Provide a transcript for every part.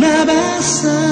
nabasa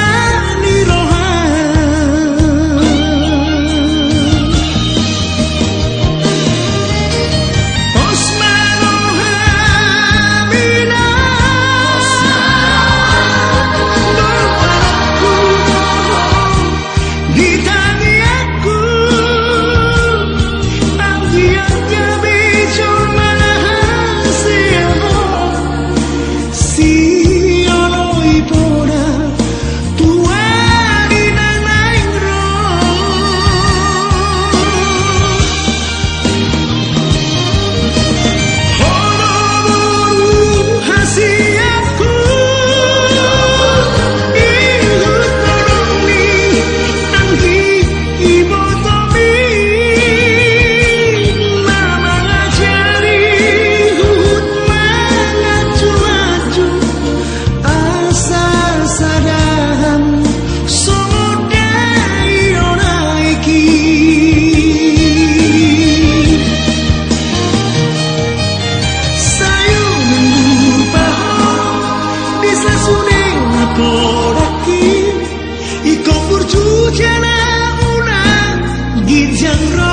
pidiam